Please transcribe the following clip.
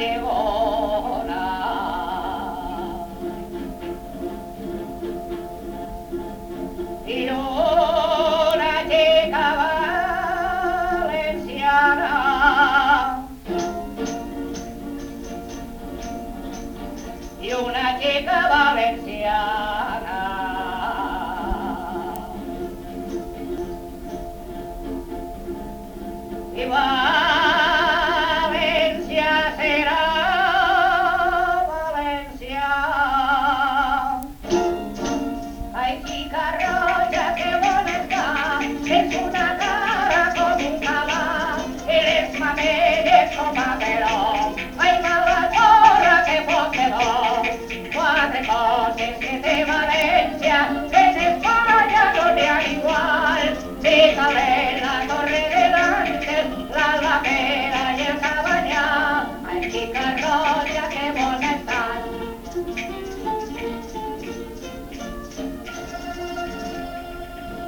Y ahora llega Valenciana. Y una chica valenciana y va. de Valencia, que se falla no te igual, déjame